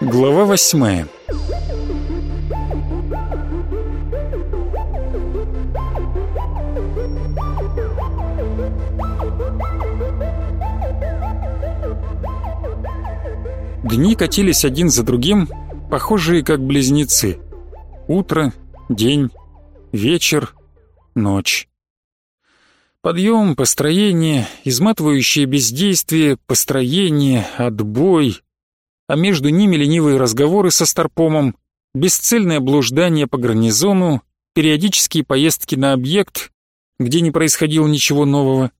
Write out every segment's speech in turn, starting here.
Глава восьмая Дни катились один за другим, похожие как близнецы. Утро, день, вечер, ночь. Подъем, построение, изматывающее бездействие, построение, отбой, а между ними ленивые разговоры со Старпомом, бесцельное блуждание по гарнизону, периодические поездки на объект, где не происходило ничего нового,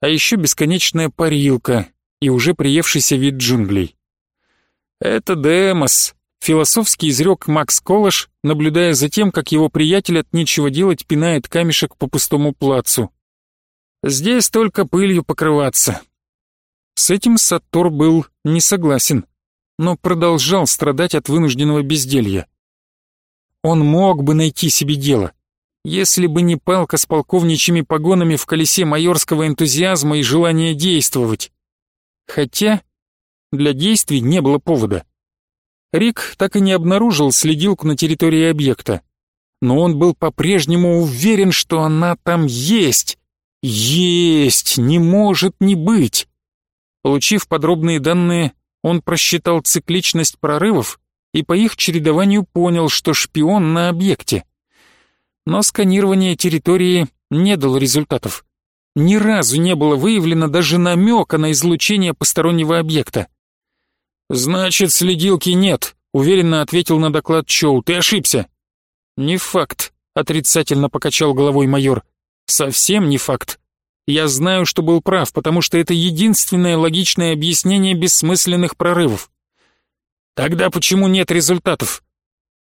а еще бесконечная парилка и уже приевшийся вид джунглей. «Это Демос», — философский изрек Макс Колыш, наблюдая за тем, как его приятель от нечего делать пинает камешек по пустому плацу. «Здесь только пылью покрываться». С этим Саттор был не согласен, но продолжал страдать от вынужденного безделья. Он мог бы найти себе дело, если бы не палка с полковничьими погонами в колесе майорского энтузиазма и желания действовать. Хотя для действий не было повода. Рик так и не обнаружил следилку на территории объекта, но он был по-прежнему уверен, что она там есть. Есть, не может не быть. Получив подробные данные, он просчитал цикличность прорывов и по их чередованию понял, что шпион на объекте. Но сканирование территории не дало результатов. Ни разу не было выявлено даже намека на излучение постороннего объекта. «Значит, следилки нет», — уверенно ответил на доклад Чоу. «Ты ошибся». «Не факт», — отрицательно покачал головой майор. «Совсем не факт. Я знаю, что был прав, потому что это единственное логичное объяснение бессмысленных прорывов». «Тогда почему нет результатов?»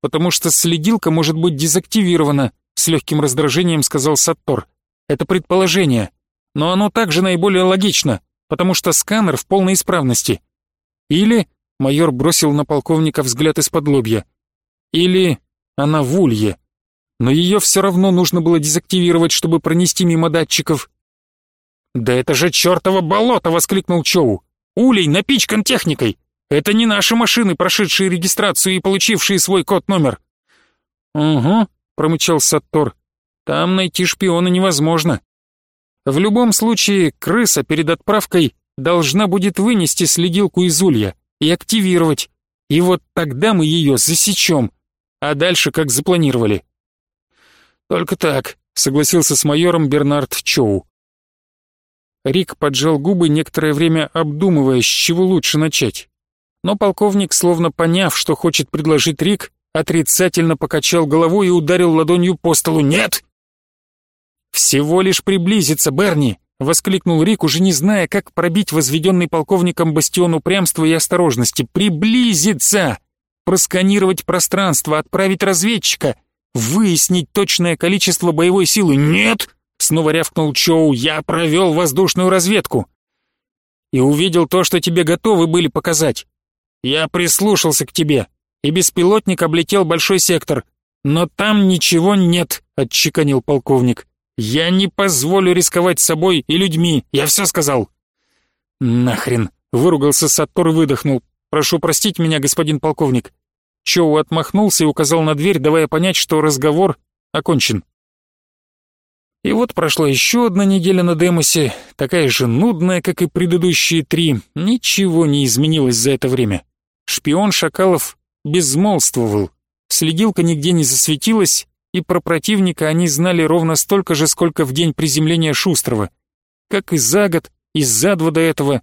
«Потому что следилка может быть дезактивирована», — с легким раздражением сказал Саттор. «Это предположение, но оно также наиболее логично, потому что сканер в полной исправности». Или, майор бросил на полковника взгляд из-под лобья, или она в улье. Но ее все равно нужно было дезактивировать, чтобы пронести мимо датчиков. «Да это же чертово болото!» — воскликнул Чоу. «Улей напичкан техникой! Это не наши машины, прошедшие регистрацию и получившие свой код-номер!» «Угу», — промычал Саттор. «Там найти шпиона невозможно. В любом случае, крыса перед отправкой должна будет вынести следилку из улья и активировать. И вот тогда мы ее засечем. А дальше как запланировали. Только так, согласился с майором Бернард Чоу. Рик поджал губы, некоторое время обдумывая, с чего лучше начать. Но полковник, словно поняв, что хочет предложить Рик, отрицательно покачал головой и ударил ладонью по столу. «Нет!» «Всего лишь приблизиться, Берни!» — воскликнул Рик, уже не зная, как пробить возведенный полковником бастион упрямства и осторожности. «Приблизиться! Просканировать пространство, отправить разведчика, выяснить точное количество боевой силы. Нет!» — снова рявкнул Чоу. «Я провел воздушную разведку!» «И увидел то, что тебе готовы были показать. Я прислушался к тебе, и беспилотник облетел большой сектор. Но там ничего нет», — отчеканил полковник. «Я не позволю рисковать собой и людьми, я все сказал!» «Нахрен!» — выругался Саттор и выдохнул. «Прошу простить меня, господин полковник». Чоу отмахнулся и указал на дверь, давая понять, что разговор окончен. И вот прошла еще одна неделя на Демосе, такая же нудная, как и предыдущие три. Ничего не изменилось за это время. Шпион Шакалов безмолвствовал. Следилка нигде не засветилась, и про противника они знали ровно столько же, сколько в день приземления Шустрова. Как и за год, и за два до этого.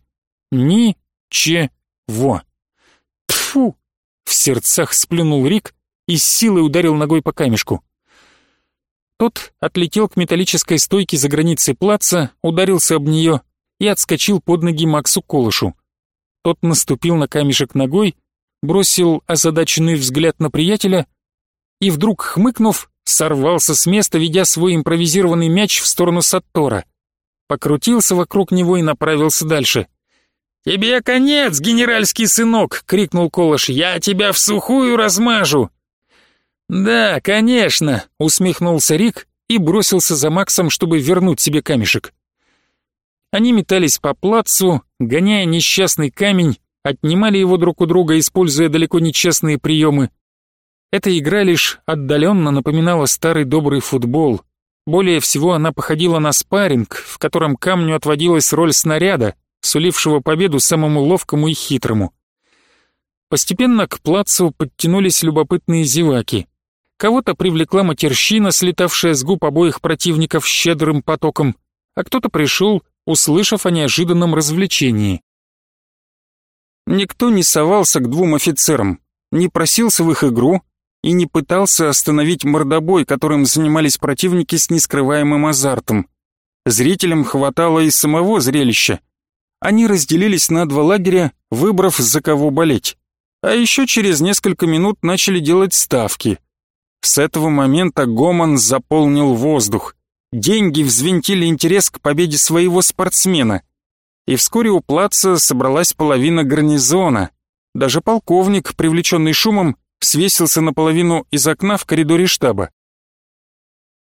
Ни-че-во. Тфу! В сердцах сплюнул Рик и с силой ударил ногой по камешку. Тот отлетел к металлической стойке за границей плаца, ударился об нее и отскочил под ноги Максу Колышу. Тот наступил на камешек ногой, бросил озадаченный взгляд на приятеля и вдруг, хмыкнув, сорвался с места, ведя свой импровизированный мяч в сторону Саттора. Покрутился вокруг него и направился дальше. «Тебе конец, генеральский сынок!» — крикнул Колыш. «Я тебя в сухую размажу!» «Да, конечно!» — усмехнулся Рик и бросился за Максом, чтобы вернуть себе камешек. Они метались по плацу, гоняя несчастный камень, отнимали его друг у друга, используя далеко не честные приемы. Эта игра лишь отдаленно напоминала старый добрый футбол. Более всего она походила на спарринг, в котором камню отводилась роль снаряда, сулившего победу самому ловкому и хитрому. Постепенно к плацу подтянулись любопытные зеваки. Кого-то привлекла матерщина, слетавшая с губ обоих противников щедрым потоком, а кто-то пришел, услышав о неожиданном развлечении. Никто не совался к двум офицерам, не просился в их игру и не пытался остановить мордобой, которым занимались противники с нескрываемым азартом. Зрителям хватало и самого зрелища. Они разделились на два лагеря, выбрав за кого болеть. А еще через несколько минут начали делать ставки. С этого момента гомон заполнил воздух. Деньги взвинтили интерес к победе своего спортсмена — и вскоре у плаца собралась половина гарнизона. Даже полковник, привлеченный шумом, свесился наполовину из окна в коридоре штаба.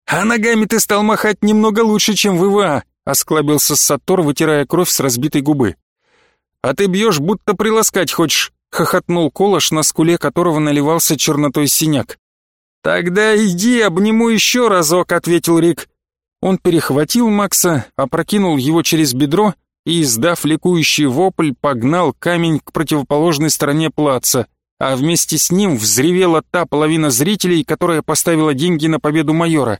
«А ногами ты стал махать немного лучше, чем в ИВА», — осклабился Сатор, вытирая кровь с разбитой губы. «А ты бьешь, будто приласкать хочешь», — хохотнул Колош, на скуле которого наливался чернотой синяк. «Тогда иди, обниму еще разок», — ответил Рик. Он перехватил Макса, опрокинул его через бедро и, издав ликующий вопль, погнал камень к противоположной стороне плаца, а вместе с ним взревела та половина зрителей, которая поставила деньги на победу майора.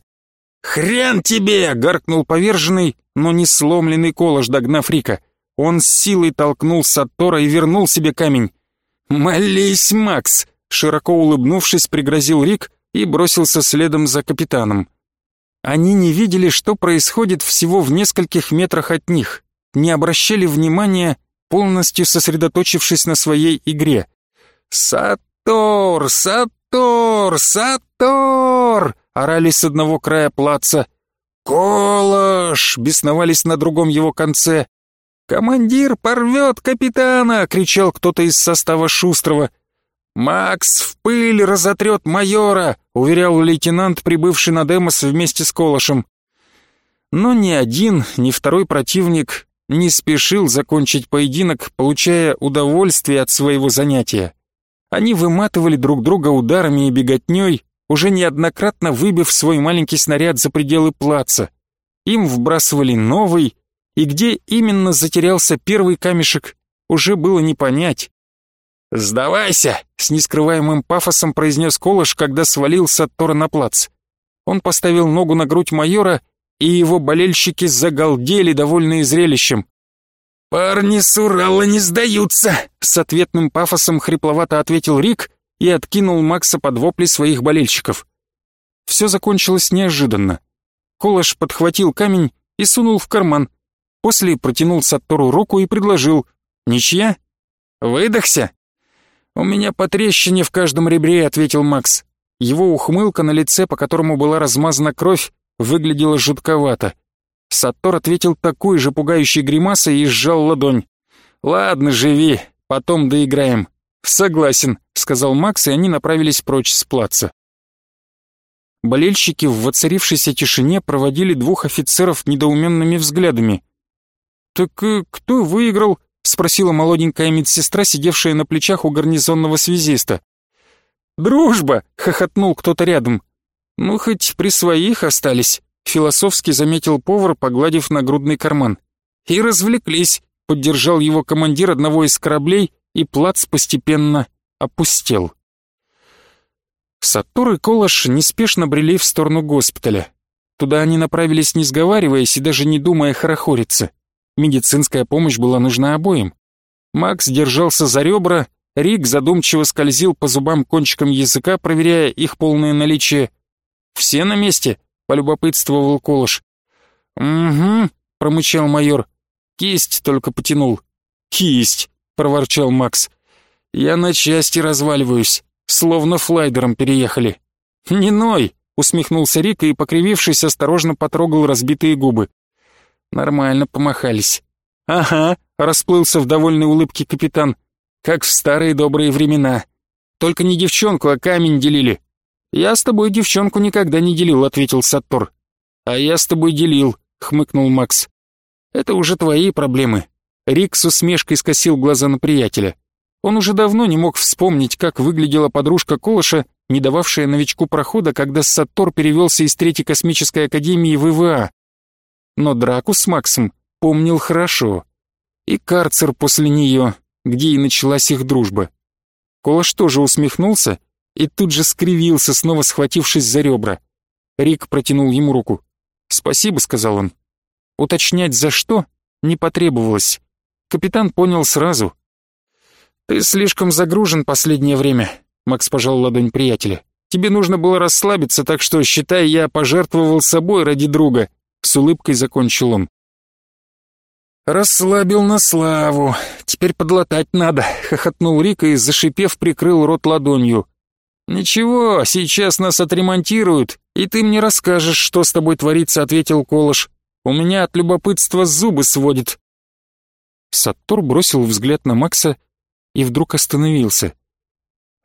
«Хрен тебе!» — гаркнул поверженный, но не сломленный колыш, догнав Рика. Он с силой толкнул Сатора и вернул себе камень. «Молись, Макс!» — широко улыбнувшись, пригрозил Рик и бросился следом за капитаном. Они не видели, что происходит всего в нескольких метрах от них не обращали внимания, полностью сосредоточившись на своей игре. «Сатор! Сатор! Сатор!» — орали с одного края плаца. «Колош!» — бесновались на другом его конце. «Командир порвет капитана!» — кричал кто-то из состава Шустрого. «Макс в пыль разотрет майора!» — уверял лейтенант, прибывший на Демос вместе с Колошем. Но ни один, ни второй противник не спешил закончить поединок, получая удовольствие от своего занятия. Они выматывали друг друга ударами и беготней, уже неоднократно выбив свой маленький снаряд за пределы плаца. Им вбрасывали новый, и где именно затерялся первый камешек, уже было не понять. «Сдавайся!» — с нескрываемым пафосом произнес Колыш, когда свалился от Тора на плац. Он поставил ногу на грудь майора и его болельщики загалдели, довольные зрелищем. «Парни с Урала не сдаются!» С ответным пафосом хрипловато ответил Рик и откинул Макса под вопли своих болельщиков. Все закончилось неожиданно. Колыш подхватил камень и сунул в карман. После протянул Саттору руку и предложил. «Ничья?» «Выдохся?» «У меня по трещине в каждом ребре», — ответил Макс. Его ухмылка на лице, по которому была размазана кровь, выглядело жутковато. Саттор ответил такой же пугающей гримасой и сжал ладонь. «Ладно, живи, потом доиграем». «Согласен», — сказал Макс, и они направились прочь с плаца. Болельщики в воцарившейся тишине проводили двух офицеров недоуменными взглядами. «Так э, кто выиграл?» — спросила молоденькая медсестра, сидевшая на плечах у гарнизонного связиста. «Дружба!» — хохотнул кто-то рядом. «Ну, хоть при своих остались», — философски заметил повар, погладив нагрудный карман. «И развлеклись», — поддержал его командир одного из кораблей, и плац постепенно опустел. Сатур и Колош неспешно брели в сторону госпиталя. Туда они направились не сговариваясь и даже не думая хорохориться. Медицинская помощь была нужна обоим. Макс держался за ребра, Рик задумчиво скользил по зубам кончиком языка, проверяя их полное наличие, «Все на месте?» — полюбопытствовал Колыш. «Угу», — промычал майор. «Кисть только потянул». «Кисть», — проворчал Макс. «Я на части разваливаюсь, словно флайдером переехали». «Не ной», — усмехнулся Рик и, покривившись, осторожно потрогал разбитые губы. Нормально помахались. «Ага», — расплылся в довольной улыбке капитан. «Как в старые добрые времена. Только не девчонку, а камень делили. «Я с тобой девчонку никогда не делил», — ответил Саттор. «А я с тобой делил», — хмыкнул Макс. «Это уже твои проблемы». Рик с усмешкой скосил глаза на приятеля. Он уже давно не мог вспомнить, как выглядела подружка Колыша, не дававшая новичку прохода, когда Саттор перевелся из Третьей космической академии в ИВА. Но драку с Максом помнил хорошо. И карцер после нее, где и началась их дружба. Колыш тоже усмехнулся и тут же скривился, снова схватившись за ребра. Рик протянул ему руку. «Спасибо», — сказал он. Уточнять за что не потребовалось. Капитан понял сразу. «Ты слишком загружен последнее время», — Макс пожал ладонь приятеля. «Тебе нужно было расслабиться, так что, считай, я пожертвовал собой ради друга», — с улыбкой закончил он. «Расслабил на славу. Теперь подлатать надо», — хохотнул Рика и, зашипев, прикрыл рот ладонью. «Ничего, сейчас нас отремонтируют, и ты мне расскажешь, что с тобой творится», — ответил Колыш. «У меня от любопытства зубы сводит». Саттор бросил взгляд на Макса и вдруг остановился.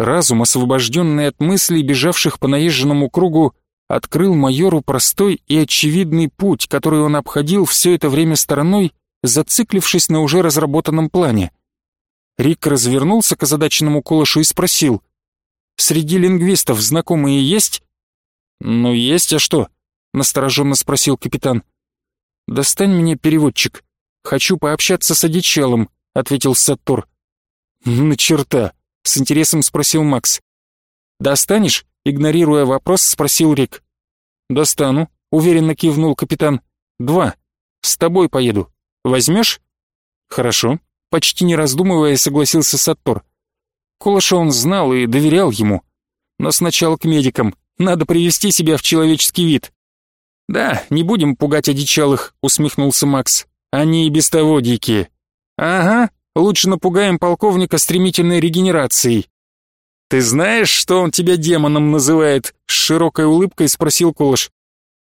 Разум, освобожденный от мыслей, бежавших по наезженному кругу, открыл майору простой и очевидный путь, который он обходил все это время стороной, зациклившись на уже разработанном плане. Рик развернулся к озадаченному Колышу и спросил, «Среди лингвистов знакомые есть?» «Ну, есть, а что?» — настороженно спросил капитан. «Достань мне переводчик. Хочу пообщаться с одичалом», — ответил Саттор. «На черта!» — с интересом спросил Макс. «Достанешь?» — игнорируя вопрос, спросил Рик. «Достану», — уверенно кивнул капитан. «Два. С тобой поеду. Возьмешь?» «Хорошо», — почти не раздумывая согласился Саттор. Колыша он знал и доверял ему. Но сначала к медикам. Надо привести себя в человеческий вид. «Да, не будем пугать одичалых», — усмехнулся Макс. «Они и без того дикие». «Ага, лучше напугаем полковника стремительной регенерацией». «Ты знаешь, что он тебя демоном называет?» — с широкой улыбкой спросил Колыш.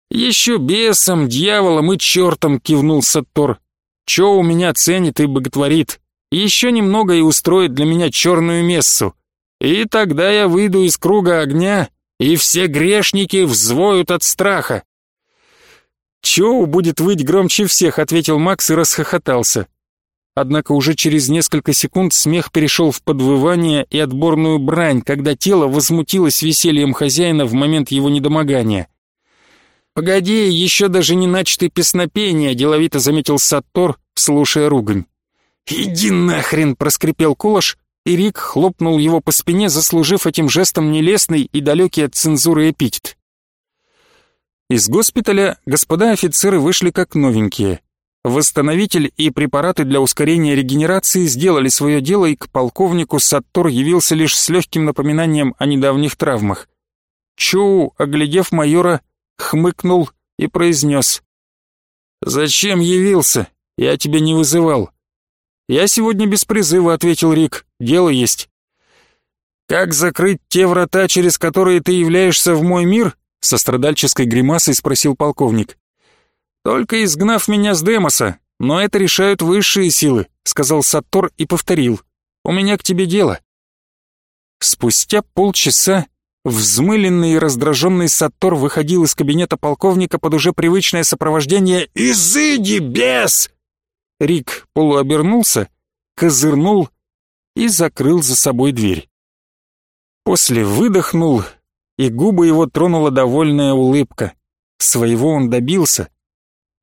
«Еще бесом, дьяволом и чертом», — кивнул Саттор. «Че у меня ценит и боготворит? Еще немного и устроит для меня черную мессу. И тогда я выйду из круга огня и все грешники взвоют от страха. «Чоу будет выть громче всех», — ответил Макс и расхохотался. Однако уже через несколько секунд смех перешел в подвывание и отборную брань, когда тело возмутилось весельем хозяина в момент его недомогания. «Погоди, еще даже не начаты песнопения», — деловито заметил Саттор, слушая ругань. «Иди нахрен!» — проскрипел Кулаш и Рик хлопнул его по спине, заслужив этим жестом нелестный и далекий от цензуры эпитет. Из госпиталя господа офицеры вышли как новенькие. Восстановитель и препараты для ускорения регенерации сделали свое дело, и к полковнику Саттор явился лишь с легким напоминанием о недавних травмах. Чоу, оглядев майора, хмыкнул и произнес. «Зачем явился? Я тебя не вызывал. «Я сегодня без призыва», — ответил Рик. «Дело есть». «Как закрыть те врата, через которые ты являешься в мой мир?» — со страдальческой гримасой спросил полковник. «Только изгнав меня с Демоса, но это решают высшие силы», — сказал Саттор и повторил. «У меня к тебе дело». Спустя полчаса взмыленный и раздраженный Саттор выходил из кабинета полковника под уже привычное сопровождение «Изыди, бес!» Рик полуобернулся, козырнул и закрыл за собой дверь. После выдохнул, и губы его тронула довольная улыбка. Своего он добился.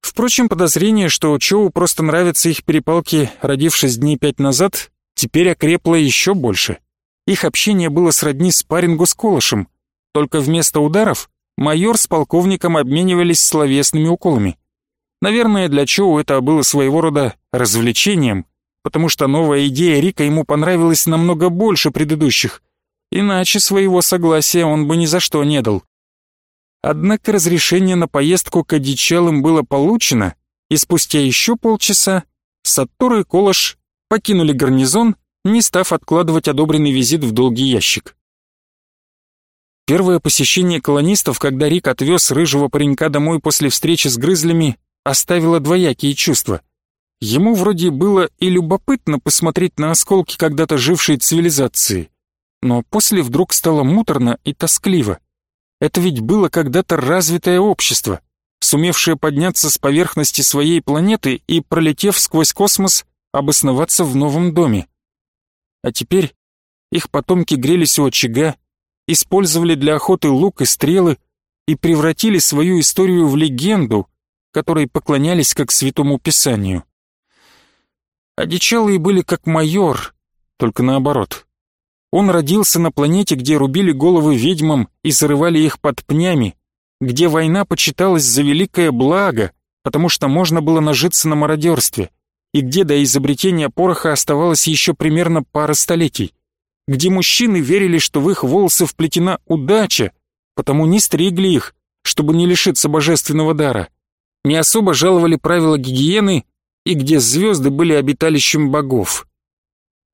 Впрочем, подозрение, что Чоу просто нравятся их перепалки, родившись дней пять назад, теперь окрепло еще больше. Их общение было сродни спаррингу с Колышем, только вместо ударов майор с полковником обменивались словесными уколами. Наверное, для Чоу это было своего рода развлечением, потому что новая идея Рика ему понравилась намного больше предыдущих, иначе своего согласия он бы ни за что не дал. Однако разрешение на поездку к одичалам было получено, и спустя еще полчаса Саттор и Колош покинули гарнизон, не став откладывать одобренный визит в долгий ящик. Первое посещение колонистов, когда Рик отвез рыжего паренька домой после встречи с грызлями, оставило двоякие чувства. Ему вроде было и любопытно посмотреть на осколки когда-то жившей цивилизации, но после вдруг стало муторно и тоскливо. Это ведь было когда-то развитое общество, сумевшее подняться с поверхности своей планеты и, пролетев сквозь космос, обосноваться в новом доме. А теперь их потомки грелись у очага, использовали для охоты лук и стрелы и превратили свою историю в легенду, которой поклонялись как святому писанию. Одичалые были как майор, только наоборот. Он родился на планете, где рубили головы ведьмам и зарывали их под пнями, где война почиталась за великое благо, потому что можно было нажиться на мародерстве, и где до изобретения пороха оставалось еще примерно пара столетий, где мужчины верили, что в их волосы вплетена удача, потому не стригли их, чтобы не лишиться божественного дара, не особо жаловали правила гигиены и где звезды были обиталищем богов.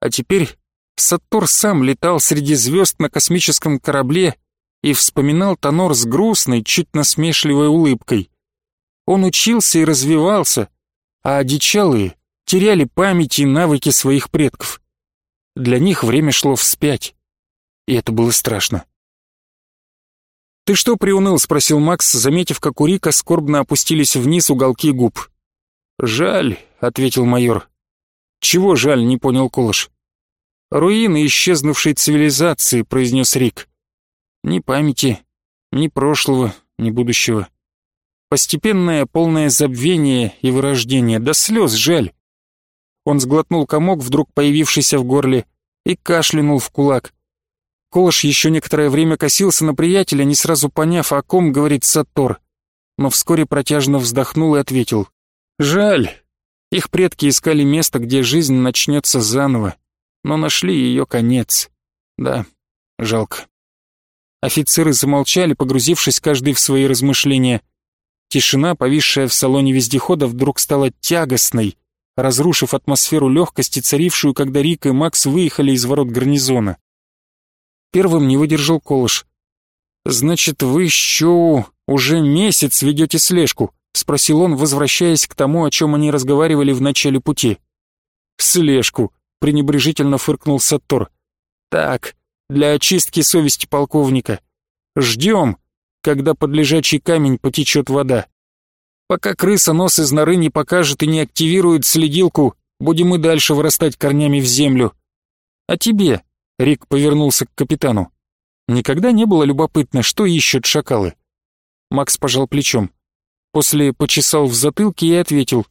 А теперь Саттор сам летал среди звезд на космическом корабле и вспоминал Тонор с грустной, чуть насмешливой улыбкой. Он учился и развивался, а одичалые теряли память и навыки своих предков. Для них время шло вспять, и это было страшно. «Ты что приуныл?» — спросил Макс, заметив, как у Рика скорбно опустились вниз уголки губ. «Жаль», — ответил майор. «Чего жаль?» — не понял Колыш. «Руины исчезнувшей цивилизации», — произнес Рик. Ни памяти, ни прошлого, ни будущего. Постепенное полное забвение и вырождение, до слез жаль. Он сглотнул комок, вдруг появившийся в горле, и кашлянул в кулак. Колыш еще некоторое время косился на приятеля, не сразу поняв, о ком говорит Сатор, но вскоре протяжно вздохнул и ответил. «Жаль. Их предки искали место, где жизнь начнется заново, но нашли ее конец. Да, жалко». Офицеры замолчали, погрузившись каждый в свои размышления. Тишина, повисшая в салоне вездехода, вдруг стала тягостной, разрушив атмосферу легкости, царившую, когда Рик и Макс выехали из ворот гарнизона. Первым не выдержал Колыш. «Значит, вы еще уже месяц ведете слежку?» — спросил он, возвращаясь к тому, о чем они разговаривали в начале пути. «Слежку», — пренебрежительно фыркнул Саттор. «Так, для очистки совести полковника. Ждем, когда под лежачий камень потечет вода. Пока крыса нос из норы не покажет и не активирует следилку, будем и дальше вырастать корнями в землю. А тебе, Рик повернулся к капитану, никогда не было любопытно, что ищут шакалы? Макс пожал плечом. После почесал в затылке и ответил.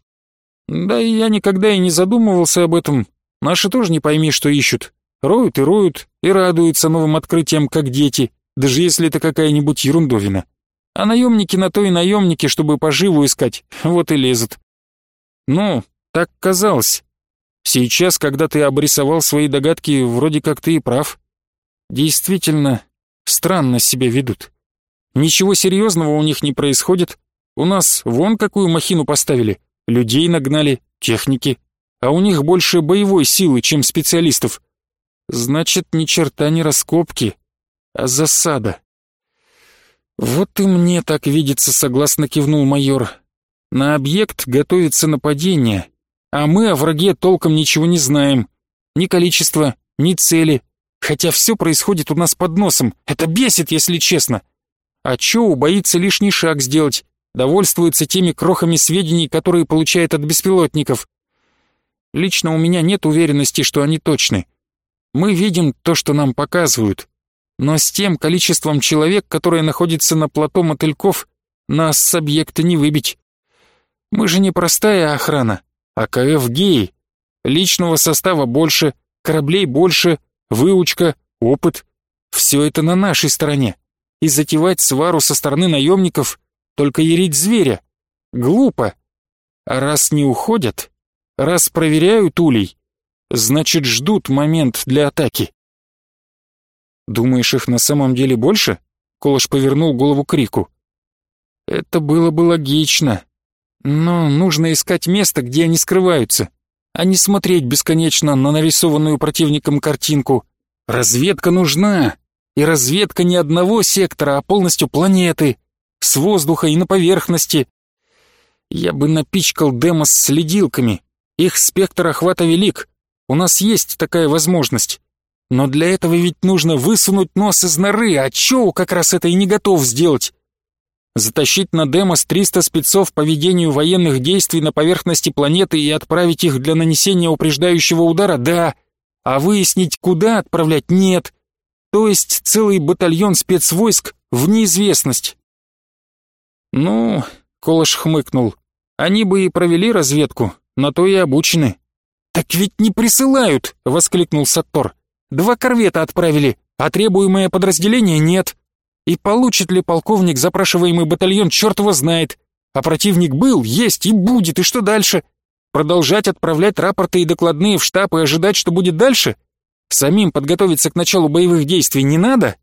Да я никогда и не задумывался об этом. Наши тоже не пойми, что ищут. Роют и роют, и радуются новым открытиям, как дети, даже если это какая-нибудь ерундовина. А наемники на то и наемники, чтобы поживу искать, вот и лезут. Ну, так казалось. Сейчас, когда ты обрисовал свои догадки, вроде как ты и прав. Действительно, странно себя ведут. Ничего серьезного у них не происходит. У нас вон какую махину поставили, людей нагнали, техники. А у них больше боевой силы, чем специалистов. Значит, ни черта не раскопки, а засада. Вот и мне так видится, согласно кивнул майор. На объект готовится нападение, а мы о враге толком ничего не знаем. Ни количества, ни цели. Хотя все происходит у нас под носом. Это бесит, если честно. А Чоу боится лишний шаг сделать, довольствуется теми крохами сведений, которые получает от беспилотников. Лично у меня нет уверенности, что они точны. Мы видим то, что нам показывают. Но с тем количеством человек, которое находится на плато мотыльков, нас с объекта не выбить. Мы же не простая охрана, а КФ-геи. Личного состава больше, кораблей больше, выучка, опыт. Все это на нашей стороне. И затевать свару со стороны наемников, только ярить зверя. Глупо. А раз не уходят, раз проверяют улей, Значит, ждут момент для атаки. Думаешь, их на самом деле больше? Колош повернул голову к Рику. Это было бы логично. Но нужно искать место, где они скрываются, а не смотреть бесконечно на нарисованную противником картинку. Разведка нужна. И разведка не одного сектора, а полностью планеты. С воздуха и на поверхности. Я бы напичкал Демос следилками. Их спектр охвата велик. У нас есть такая возможность. Но для этого ведь нужно высунуть нос из норы, а Чоу как раз это и не готов сделать. Затащить на Демос 300 спецов по ведению военных действий на поверхности планеты и отправить их для нанесения упреждающего удара? Да. А выяснить, куда отправлять? Нет. То есть целый батальон спецвойск в неизвестность. Ну, Колош хмыкнул. Они бы и провели разведку, на то и обучены. «Так ведь не присылают!» — воскликнул Саттор. «Два корвета отправили, а требуемое подразделение нет. И получит ли полковник запрашиваемый батальон, черт его знает. А противник был, есть и будет, и что дальше? Продолжать отправлять рапорты и докладные в штаб и ожидать, что будет дальше? Самим подготовиться к началу боевых действий не надо?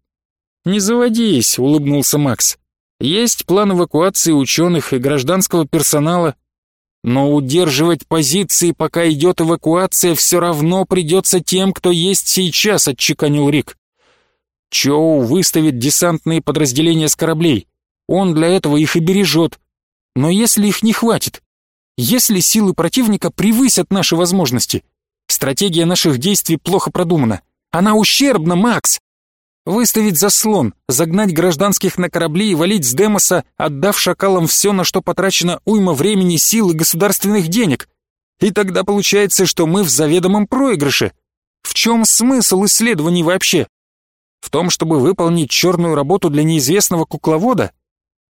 Не заводись, улыбнулся Макс. Есть план эвакуации ученых и гражданского персонала. Но удерживать позиции, пока идет эвакуация, все равно придется тем, кто есть сейчас, отчеканил Рик. Чоу выставит десантные подразделения с кораблей. Он для этого их и бережет. Но если их не хватит, если силы противника превысят наши возможности, стратегия наших действий плохо продумана. Она ущербна, Макс. Выставить заслон, загнать гражданских на корабли и валить с Демоса, отдав шакалам все, на что потрачено уйма времени, сил и государственных денег. И тогда получается, что мы в заведомом проигрыше. В чем смысл исследований вообще? В том, чтобы выполнить черную работу для неизвестного кукловода?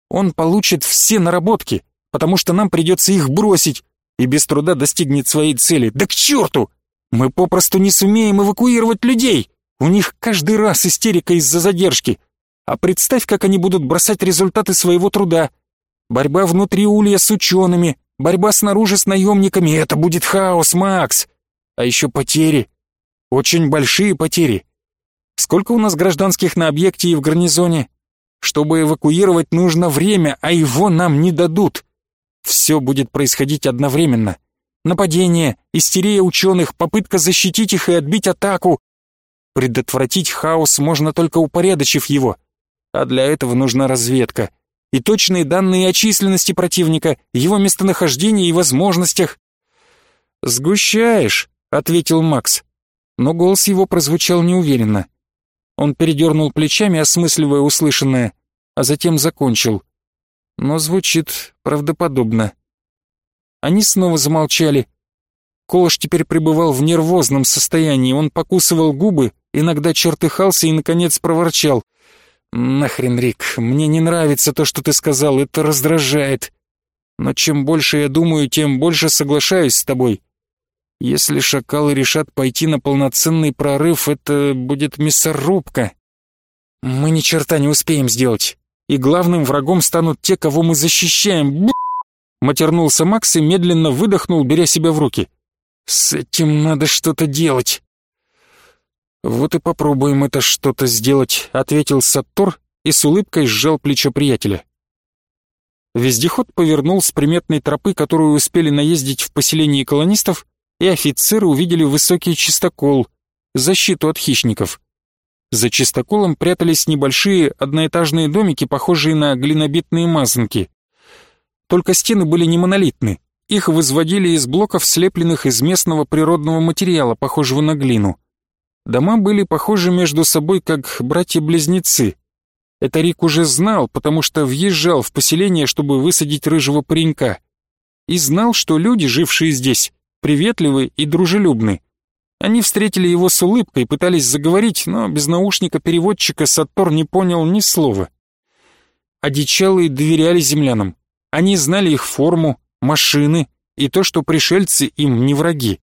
Он получит все наработки, потому что нам придется их бросить, и без труда достигнет своей цели. Да к черту! Мы попросту не сумеем эвакуировать людей. У них каждый раз истерика из-за задержки. А представь, как они будут бросать результаты своего труда. Борьба внутри улья с учеными, борьба снаружи с наемниками — это будет хаос, Макс. А еще потери. Очень большие потери. Сколько у нас гражданских на объекте и в гарнизоне? Чтобы эвакуировать нужно время, а его нам не дадут. Все будет происходить одновременно. Нападение, истерия ученых, попытка защитить их и отбить атаку. Предотвратить хаос можно только упорядочив его. А для этого нужна разведка. И точные данные о численности противника, его местонахождении и возможностях. «Сгущаешь», — ответил Макс. Но голос его прозвучал неуверенно. Он передернул плечами, осмысливая услышанное, а затем закончил. Но звучит правдоподобно. Они снова замолчали. Колыш теперь пребывал в нервозном состоянии. Он покусывал губы, иногда чертыхался и, наконец, проворчал. «Нахрен, Рик, мне не нравится то, что ты сказал, это раздражает. Но чем больше я думаю, тем больше соглашаюсь с тобой. Если шакалы решат пойти на полноценный прорыв, это будет мясорубка. Мы ни черта не успеем сделать. И главным врагом станут те, кого мы защищаем. Б Матернулся Макс и медленно выдохнул, беря себя в руки. С этим надо что-то делать. Вот и попробуем это что-то сделать, ответил Саттор и с улыбкой сжал плечо приятеля. Вездеход повернул с приметной тропы, которую успели наездить в поселении колонистов, и офицеры увидели высокий чистокол, защиту от хищников. За чистоколом прятались небольшие одноэтажные домики, похожие на глинобитные мазанки. Только стены были не монолитны, их возводили из блоков, слепленных из местного природного материала, похожего на глину. Дома были похожи между собой, как братья-близнецы. Это Рик уже знал, потому что въезжал в поселение, чтобы высадить рыжего паренька. И знал, что люди, жившие здесь, приветливы и дружелюбны. Они встретили его с улыбкой, пытались заговорить, но без наушника-переводчика Саттор не понял ни слова. Одичалые доверяли землянам. Они знали их форму, машины и то, что пришельцы им не враги.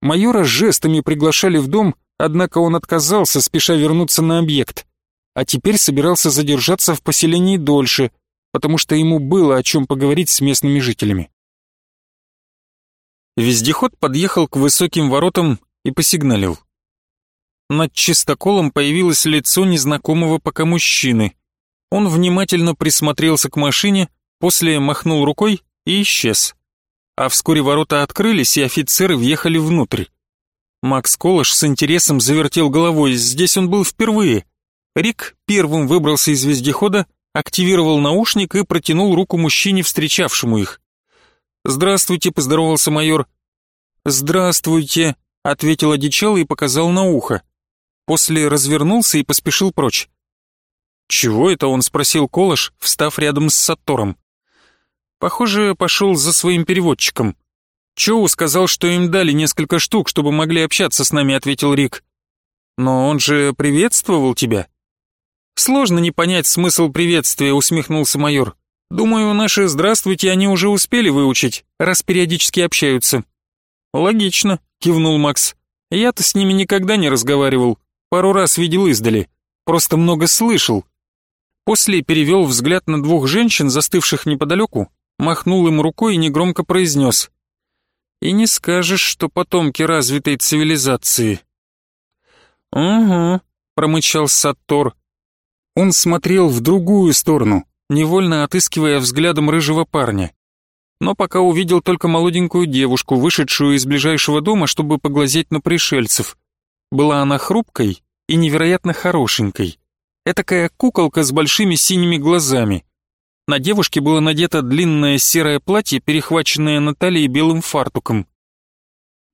Майора жестами приглашали в дом, однако он отказался, спеша вернуться на объект, а теперь собирался задержаться в поселении дольше, потому что ему было о чем поговорить с местными жителями. Вездеход подъехал к высоким воротам и посигналил. Над чистоколом появилось лицо незнакомого пока мужчины. Он внимательно присмотрелся к машине, после махнул рукой и исчез. А вскоре ворота открылись, и офицеры въехали внутрь. Макс Колыш с интересом завертел головой, здесь он был впервые. Рик первым выбрался из вездехода, активировал наушник и протянул руку мужчине, встречавшему их. «Здравствуйте», — поздоровался майор. «Здравствуйте», — ответил одичал и показал на ухо. После развернулся и поспешил прочь. «Чего это он?» — спросил Колыш, встав рядом с Саттором. Похоже, пошел за своим переводчиком. Чоу сказал, что им дали несколько штук, чтобы могли общаться с нами, ответил Рик. Но он же приветствовал тебя. Сложно не понять смысл приветствия, усмехнулся майор. Думаю, наши «здравствуйте» они уже успели выучить, раз периодически общаются. Логично, кивнул Макс. Я-то с ними никогда не разговаривал, пару раз видел издали, просто много слышал. После перевел взгляд на двух женщин, застывших неподалеку, махнул им рукой и негромко произнес. «И не скажешь, что потомки развитой цивилизации». «Угу», — промычал Саттор. Он смотрел в другую сторону, невольно отыскивая взглядом рыжего парня. Но пока увидел только молоденькую девушку, вышедшую из ближайшего дома, чтобы поглазеть на пришельцев. Была она хрупкой и невероятно хорошенькой. Этакая куколка с большими синими глазами. На девушке было надето длинное серое платье, перехваченное на талии белым фартуком.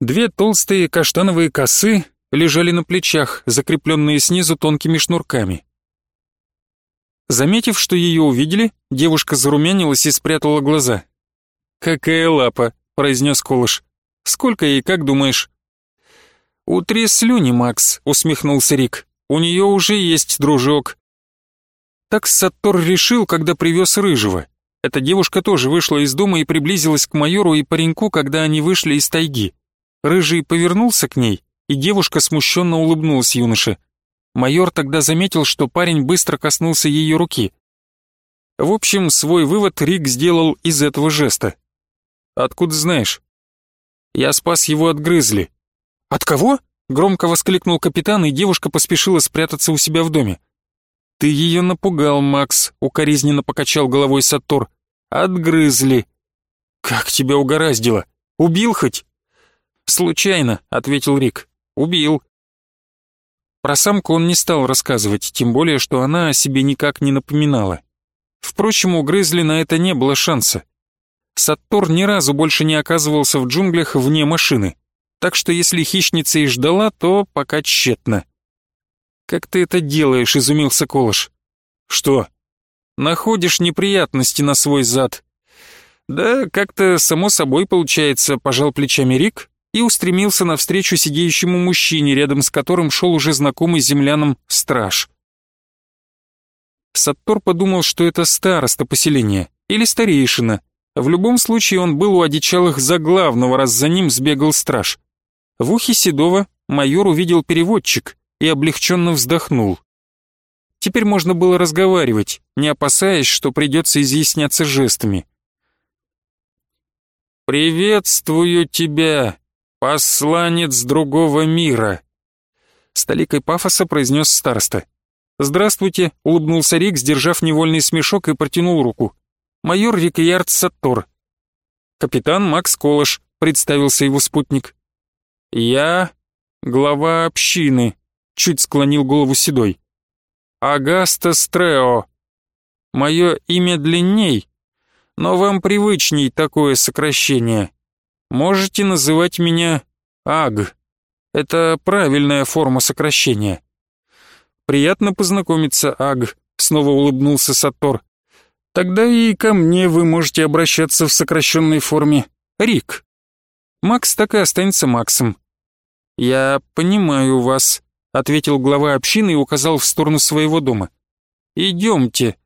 Две толстые каштановые косы лежали на плечах, закрепленные снизу тонкими шнурками. Заметив, что ее увидели, девушка зарумянилась и спрятала глаза. «Какая лапа!» — произнес Колыш. «Сколько ей, как думаешь?» «Утри слюни, Макс», — усмехнулся Рик. «У нее уже есть дружок. Так Саттор решил, когда привез Рыжего. Эта девушка тоже вышла из дома и приблизилась к майору и пареньку, когда они вышли из тайги. Рыжий повернулся к ней, и девушка смущенно улыбнулась юноше. Майор тогда заметил, что парень быстро коснулся ее руки. В общем, свой вывод Рик сделал из этого жеста. «Откуда знаешь?» «Я спас его от грызли». «От кого?» — громко воскликнул капитан, и девушка поспешила спрятаться у себя в доме. «Ты ее напугал, Макс», — укоризненно покачал головой Сатор. «Отгрызли». «Как тебя угораздило? Убил хоть?» «Случайно», — ответил Рик. «Убил». Про самку он не стал рассказывать, тем более, что она о себе никак не напоминала. Впрочем, у Грызли на это не было шанса. Саттор ни разу больше не оказывался в джунглях вне машины, так что если хищница и ждала, то пока тщетно. «Как ты это делаешь?» — изумился Колыш. «Что?» «Находишь неприятности на свой зад». «Да, как-то само собой получается», — пожал плечами Рик и устремился навстречу сидеющему мужчине, рядом с которым шел уже знакомый землянам страж. Саттор подумал, что это староста поселения или старейшина. В любом случае он был у одичалых за главного, раз за ним сбегал страж. В ухе Седова майор увидел переводчик, и облегченно вздохнул. Теперь можно было разговаривать, не опасаясь, что придется изъясняться жестами. «Приветствую тебя, посланец другого мира!» С толикой пафоса произнес староста. «Здравствуйте», — улыбнулся Рик, сдержав невольный смешок и протянул руку. «Майор Рикьярд Саттор». «Капитан Макс Колыш», — представился его спутник. «Я глава общины», чуть склонил голову седой. «Агаста Стрео. Мое имя длинней, но вам привычней такое сокращение. Можете называть меня Аг. Это правильная форма сокращения». «Приятно познакомиться, Аг», — снова улыбнулся Сатор. «Тогда и ко мне вы можете обращаться в сокращенной форме. Рик. Макс так и останется Максом». «Я понимаю вас», ответил глава общины и указал в сторону своего дома. «Идемте.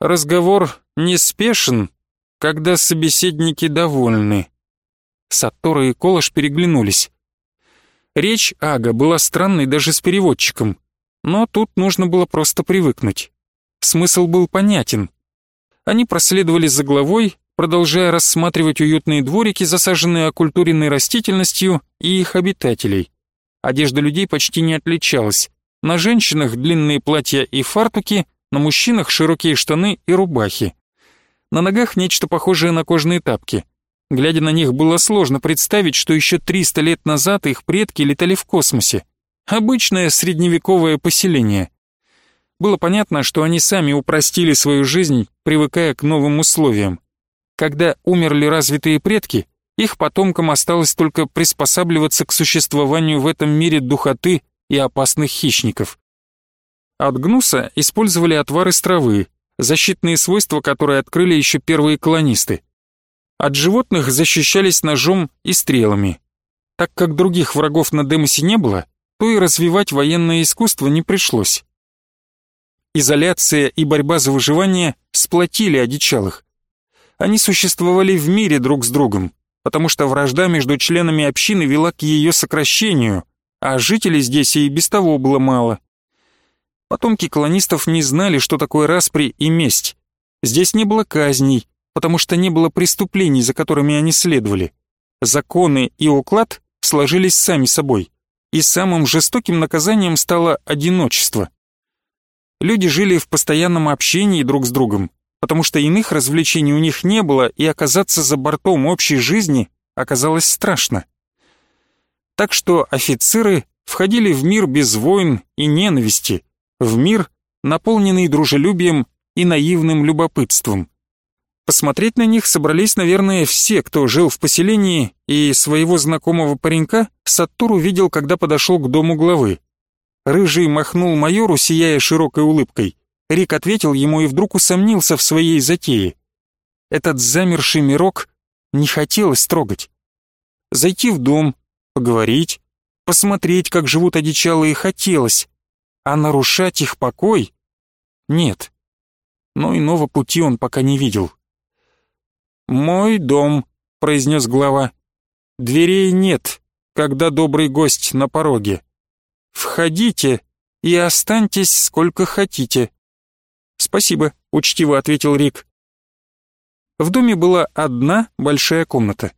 Разговор неспешен, когда собеседники довольны». Сатора и Колош переглянулись. Речь Ага была странной даже с переводчиком, но тут нужно было просто привыкнуть. Смысл был понятен. Они проследовали за главой, продолжая рассматривать уютные дворики, засаженные оккультуренной растительностью и их обитателей. Одежда людей почти не отличалась. На женщинах длинные платья и фартуки, на мужчинах широкие штаны и рубахи. На ногах нечто похожее на кожаные тапки. Глядя на них, было сложно представить, что еще 300 лет назад их предки летали в космосе. Обычное средневековое поселение. Было понятно, что они сами упростили свою жизнь, привыкая к новым условиям. Когда умерли развитые предки, их потомкам осталось только приспосабливаться к существованию в этом мире духоты и опасных хищников. От гнуса использовали отвар из травы, защитные свойства которые открыли еще первые колонисты. От животных защищались ножом и стрелами. Так как других врагов на Демосе не было, то и развивать военное искусство не пришлось. Изоляция и борьба за выживание сплотили одичалых. Они существовали в мире друг с другом, потому что вражда между членами общины вела к ее сокращению, а жителей здесь и без того было мало. Потомки колонистов не знали, что такое распри и месть. Здесь не было казней, потому что не было преступлений, за которыми они следовали. Законы и уклад сложились сами собой, и самым жестоким наказанием стало одиночество. Люди жили в постоянном общении друг с другом, потому что иных развлечений у них не было, и оказаться за бортом общей жизни оказалось страшно. Так что офицеры входили в мир без войн и ненависти, в мир, наполненный дружелюбием и наивным любопытством. Посмотреть на них собрались, наверное, все, кто жил в поселении, и своего знакомого паренька Саттур увидел, когда подошел к дому главы. Рыжий махнул майору, сияя широкой улыбкой. Рик ответил ему и вдруг усомнился в своей затее. Этот замерший мирок не хотелось трогать. Зайти в дом, поговорить, посмотреть, как живут одичалые, хотелось, а нарушать их покой — нет. Но иного пути он пока не видел. «Мой дом», — произнес глава. «Дверей нет, когда добрый гость на пороге. Входите и останьтесь сколько хотите». «Спасибо», — учтиво ответил Рик. В доме была одна большая комната.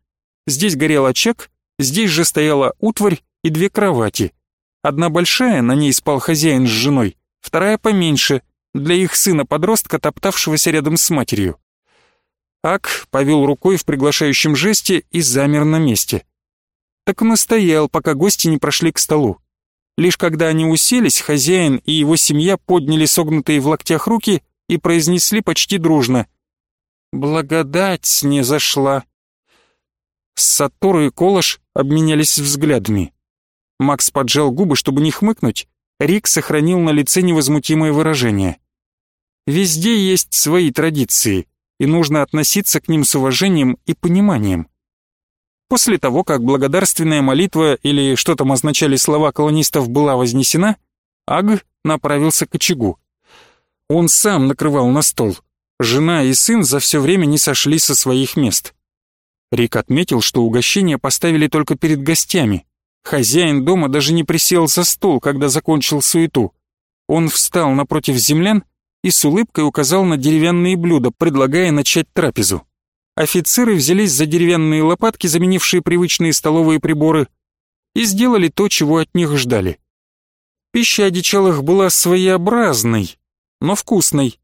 Здесь горел очаг, здесь же стояла утварь и две кровати. Одна большая, на ней спал хозяин с женой, вторая поменьше, для их сына-подростка, топтавшегося рядом с матерью. Ак повел рукой в приглашающем жесте и замер на месте. Так он и стоял, пока гости не прошли к столу. Лишь когда они уселись, хозяин и его семья подняли согнутые в локтях руки и произнесли почти дружно «Благодать снизошла». Сатуру и Колош обменялись взглядами. Макс поджал губы, чтобы не хмыкнуть. Рик сохранил на лице невозмутимое выражение. «Везде есть свои традиции и нужно относиться к ним с уважением и пониманием. После того, как благодарственная молитва или что там означали слова колонистов была вознесена, Аг направился к очагу. Он сам накрывал на стол. Жена и сын за все время не сошли со своих мест. Рик отметил, что угощение поставили только перед гостями. Хозяин дома даже не присел за стол, когда закончил суету. Он встал напротив землян и с улыбкой указал на деревянные блюда, предлагая начать трапезу. Офицеры взялись за деревянные лопатки, заменившие привычные столовые приборы, и сделали то, чего от них ждали. Пища одичалых была своеобразной, но вкусной.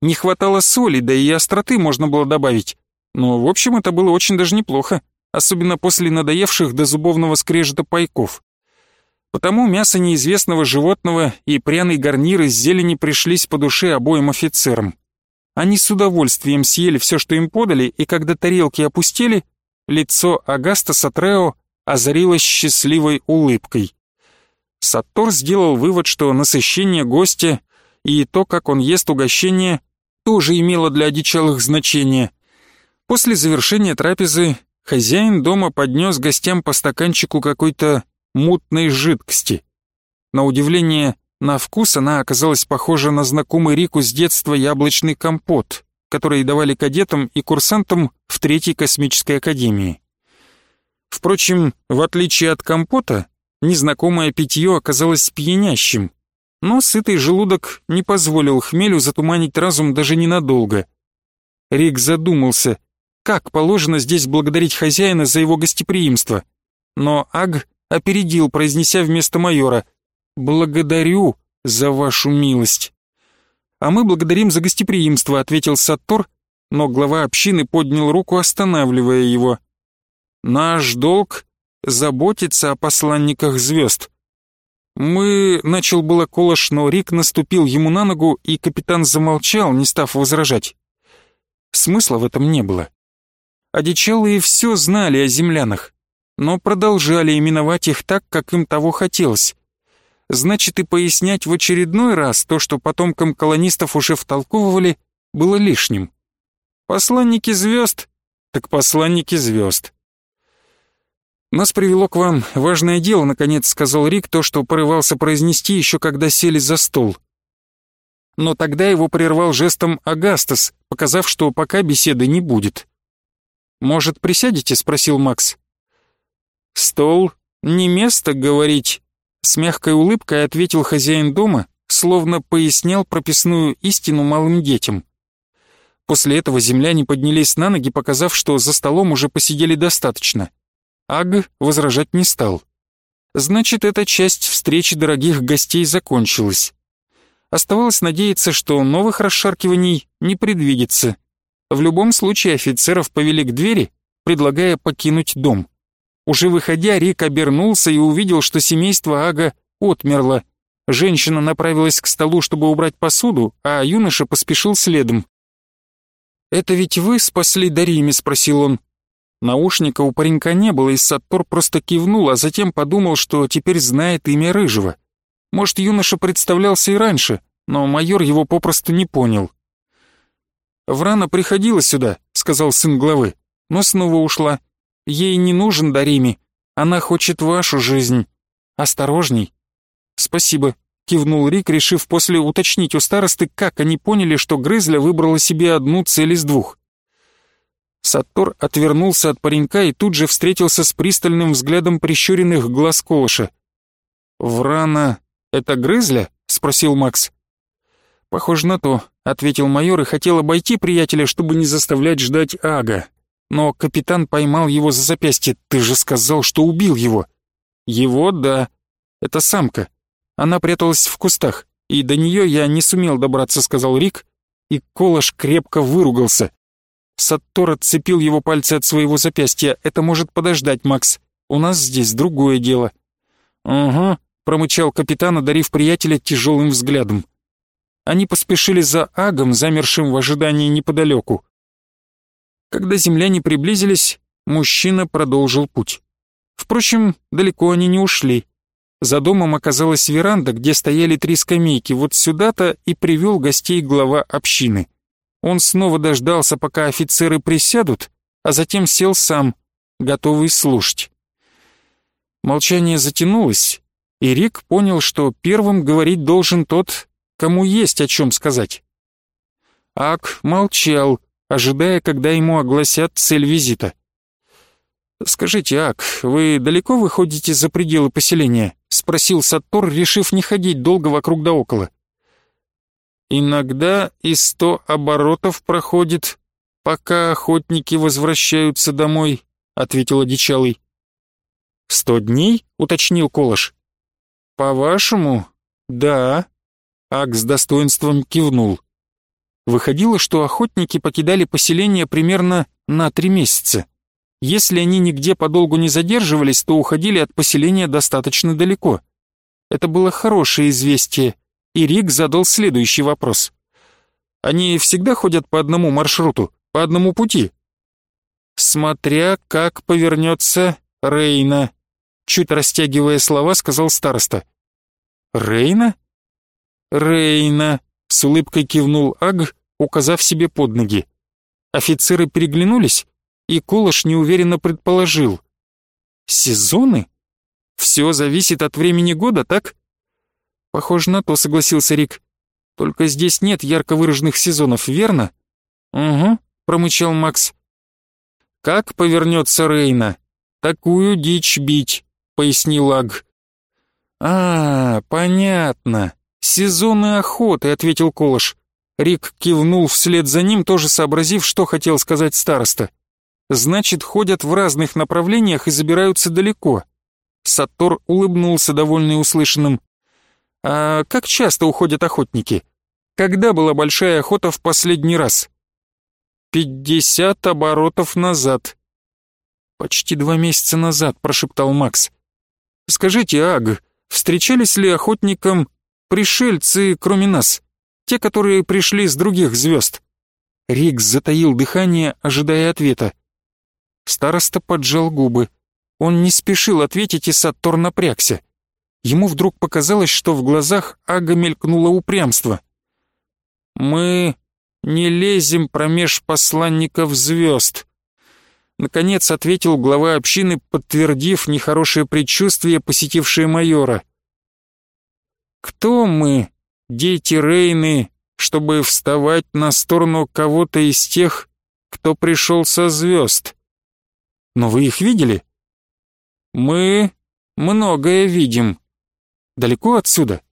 Не хватало соли, да и остроты можно было добавить. Но, в общем, это было очень даже неплохо, особенно после надоевших до зубовного скрежета пайков. Потому мясо неизвестного животного и пряный гарнир из зелени пришлись по душе обоим офицерам. Они с удовольствием съели все, что им подали, и когда тарелки опустели, лицо Агаста Сатрео озарилось счастливой улыбкой. Саттор сделал вывод, что насыщение гостя и то, как он ест угощение, тоже имело для одичалых значение. После завершения трапезы хозяин дома поднес гостям по стаканчику какой-то мутной жидкости. На удивление, на вкус она оказалась похожа на знакомый Рику с детства яблочный компот, который давали кадетам и курсантам в Третьей космической академии. Впрочем, в отличие от компота, незнакомое питье оказалось пьянящим, но сытый желудок не позволил хмелю затуманить разум даже ненадолго. Рик задумался, как положено здесь благодарить хозяина за его гостеприимство, но Аг опередил, произнеся вместо майора «Благодарю за вашу милость». «А мы благодарим за гостеприимство», — ответил Саттор, но глава общины поднял руку, останавливая его. «Наш долг — заботиться о посланниках звезд». «Мы...» — начал было Колош, но Рик наступил ему на ногу, и капитан замолчал, не став возражать. Смысла в этом не было. Одичалые все знали о землянах но продолжали именовать их так, как им того хотелось. Значит, и пояснять в очередной раз то, что потомкам колонистов уже втолковывали, было лишним. Посланники звезд, так посланники звезд. «Нас привело к вам важное дело», — наконец сказал Рик то, что порывался произнести еще когда сели за стол. Но тогда его прервал жестом Агастас, показав, что пока беседы не будет. «Может, присядете?» — спросил Макс. «Стол, не место говорить», — с мягкой улыбкой ответил хозяин дома, словно пояснял прописную истину малым детям. После этого земляне поднялись на ноги, показав, что за столом уже посидели достаточно. Аг возражать не стал. Значит, эта часть встречи дорогих гостей закончилась. Оставалось надеяться, что новых расшаркиваний не предвидится. В любом случае офицеров повели к двери, предлагая покинуть дом. Уже выходя, Рик обернулся и увидел, что семейство Ага отмерло. Женщина направилась к столу, чтобы убрать посуду, а юноша поспешил следом. «Это ведь вы спасли Дарими?» — спросил он. Наушника у паренька не было, и Саттор просто кивнул, а затем подумал, что теперь знает имя Рыжего. Может, юноша представлялся и раньше, но майор его попросту не понял. «Врана приходила сюда», — сказал сын главы, но снова ушла. «Ей не нужен Дарими, она хочет вашу жизнь. Осторожней». «Спасибо», — кивнул Рик, решив после уточнить у старосты, как они поняли, что Грызля выбрала себе одну цель из двух. Саттор отвернулся от паренька и тут же встретился с пристальным взглядом прищуренных глаз Колыша. «Врана — это грызля?» — спросил Макс. «Похоже на то», — ответил майор и хотел обойти приятеля, чтобы не заставлять ждать Ага. Но капитан поймал его за запястье. «Ты же сказал, что убил его!» «Его, да. Это самка. Она пряталась в кустах, и до нее я не сумел добраться», — сказал Рик, и Колош крепко выругался. Саттор отцепил его пальцы от своего запястья. «Это может подождать, Макс. У нас здесь другое дело». «Угу», — промычал капитан, одарив приятеля тяжелым взглядом. Они поспешили за Агом, замершим в ожидании неподалеку. Когда земляне приблизились, мужчина продолжил путь. Впрочем, далеко они не ушли. За домом оказалась веранда, где стояли три скамейки. Вот сюда-то и привел гостей глава общины. Он снова дождался, пока офицеры присядут, а затем сел сам, готовый слушать. Молчание затянулось, и Рик понял, что первым говорить должен тот, кому есть о чем сказать. Ак молчал, ожидая, когда ему огласят цель визита. «Скажите, Ак, вы далеко выходите за пределы поселения?» — спросил Саттор, решив не ходить долго вокруг да около. Иногда и сто оборотов проходит, пока охотники возвращаются домой, ответил одичалый. Сто дней? уточнил Колош. По-вашему, да. Ак с достоинством кивнул. Выходило, что охотники покидали поселение примерно на три месяца. Если они нигде подолгу не задерживались, то уходили от поселения достаточно далеко. Это было хорошее известие, и Рик задал следующий вопрос. «Они всегда ходят по одному маршруту, по одному пути?» «Смотря как повернется Рейна», чуть растягивая слова, сказал староста. «Рейна?» «Рейна», — с улыбкой кивнул Аг, указав себе под ноги. Офицеры переглянулись, и Колош неуверенно предположил. «Сезоны? Все зависит от времени года, так?» «Похоже на то», — согласился Рик. «Только здесь нет ярко выраженных сезонов, верно?» «Угу», — промычал Макс. «Как повернется Рейна? Такую дичь бить», — пояснил Аг. «А, понятно. Сезоны охоты», — ответил Колыш. Рик кивнул вслед за ним, тоже сообразив, что хотел сказать староста. «Значит, ходят в разных направлениях и забираются далеко». Сатор улыбнулся, довольный услышанным. А как часто уходят охотники? Когда была большая охота в последний раз? Пятьдесят оборотов назад. Почти два месяца назад, прошептал Макс. Скажите, Аг, встречались ли охотникам пришельцы, кроме нас? Те, которые пришли с других звезд? Рикс затаил дыхание, ожидая ответа. Староста поджал губы. Он не спешил ответить, и Саттор напрягся. ему вдруг показалось, что в глазах Ага мелькнуло упрямство. «Мы не лезем промеж посланников звезд», Наконец ответил глава общины, подтвердив нехорошее предчувствие, посетившее майора. «Кто мы, дети Рейны, чтобы вставать на сторону кого-то из тех, кто пришел со звезд? Но вы их видели?» «Мы многое видим. Далеко отсюда?»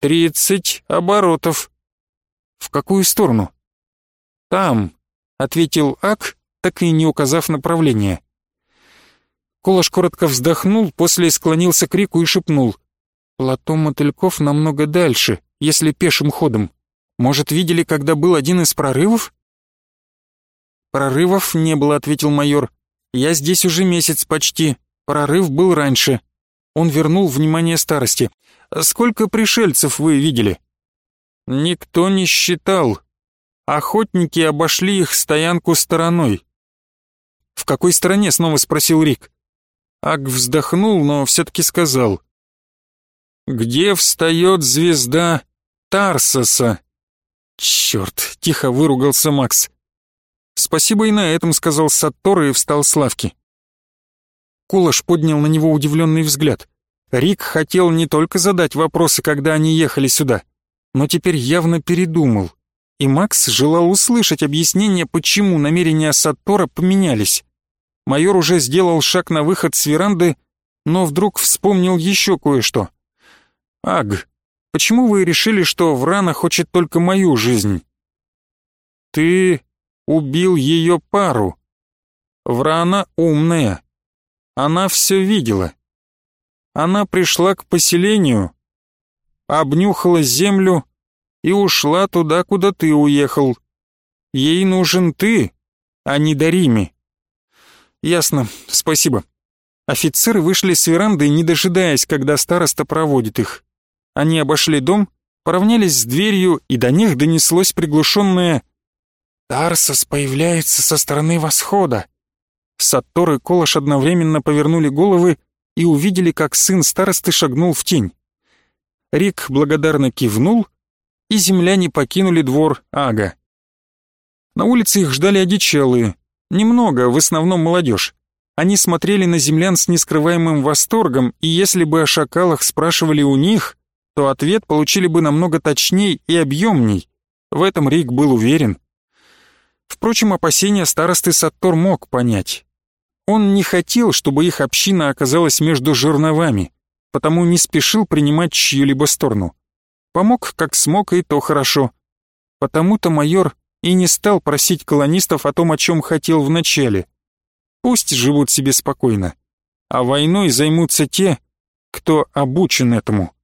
«Тридцать оборотов». «В какую сторону?» «Там», — ответил Ак, так и не указав направление. Колош коротко вздохнул, после склонился к Рику и шепнул. «Плато мотыльков намного дальше, если пешим ходом. Может, видели, когда был один из прорывов?» «Прорывов не было», — ответил майор. «Я здесь уже месяц почти. Прорыв был раньше». Он вернул внимание старости. «Сколько пришельцев вы видели?» «Никто не считал. Охотники обошли их стоянку стороной. «В какой стороне?» — снова спросил Рик. Аг вздохнул, но все-таки сказал. «Где встает звезда Тарсоса?» «Черт!» — тихо выругался Макс. «Спасибо и на этом», — сказал Саттор и встал с лавки. Кулаш поднял на него удивленный взгляд. Рик хотел не только задать вопросы, когда они ехали сюда, но теперь явно передумал. И Макс желал услышать объяснение, почему намерения Саттора поменялись. Майор уже сделал шаг на выход с веранды, но вдруг вспомнил еще кое-что. «Аг, почему вы решили, что Врана хочет только мою жизнь?» «Ты убил ее пару. Врана умная. Она все видела. Она пришла к поселению, обнюхала землю и ушла туда, куда ты уехал. Ей нужен ты, а не Дарими. «Ясно, спасибо». Офицеры вышли с веранды, не дожидаясь, когда староста проводит их. Они обошли дом, поравнялись с дверью, и до них донеслось приглушенное «Тарсос появляется со стороны восхода». Саттор и Колош одновременно повернули головы и увидели, как сын старосты шагнул в тень. Рик благодарно кивнул, и земляне покинули двор Ага. На улице их ждали одичалые, Немного, в основном молодежь. Они смотрели на землян с нескрываемым восторгом, и если бы о шакалах спрашивали у них, то ответ получили бы намного точней и объемней. В этом Рик был уверен. Впрочем, опасения старосты Саттор мог понять. Он не хотел, чтобы их община оказалась между жерновами, потому не спешил принимать чью-либо сторону. Помог как смог, и то хорошо. Потому-то майор и не стал просить колонистов о том, о чем хотел вначале. Пусть живут себе спокойно, а войной займутся те, кто обучен этому.